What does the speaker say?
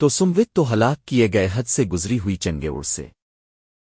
تو سموت تو ہلاک کیے گئے حد سے گزری ہوئی چنگے اڑ سے۔